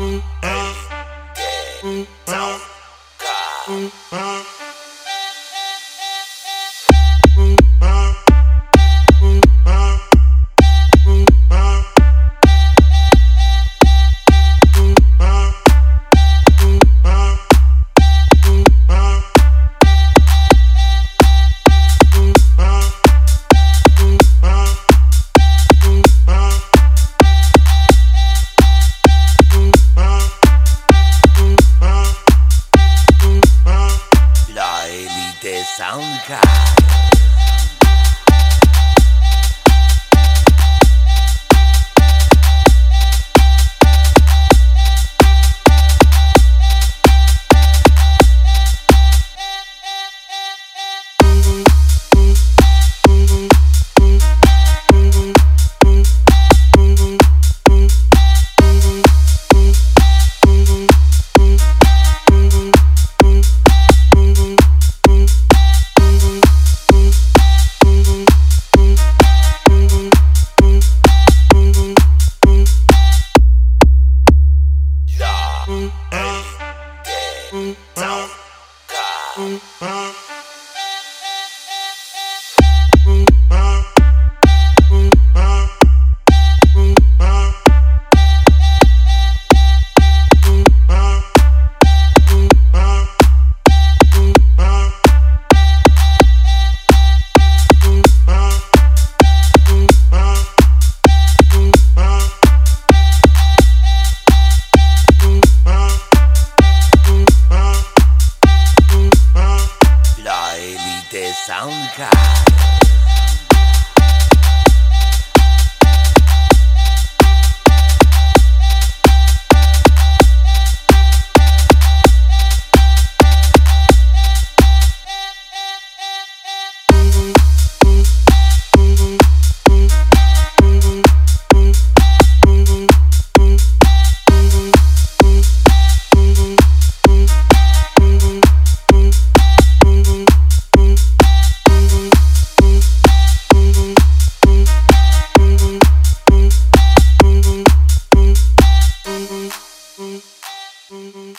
Hey, yeah, don't call. Mm-hmm. de Soundcast. Mm-hmm.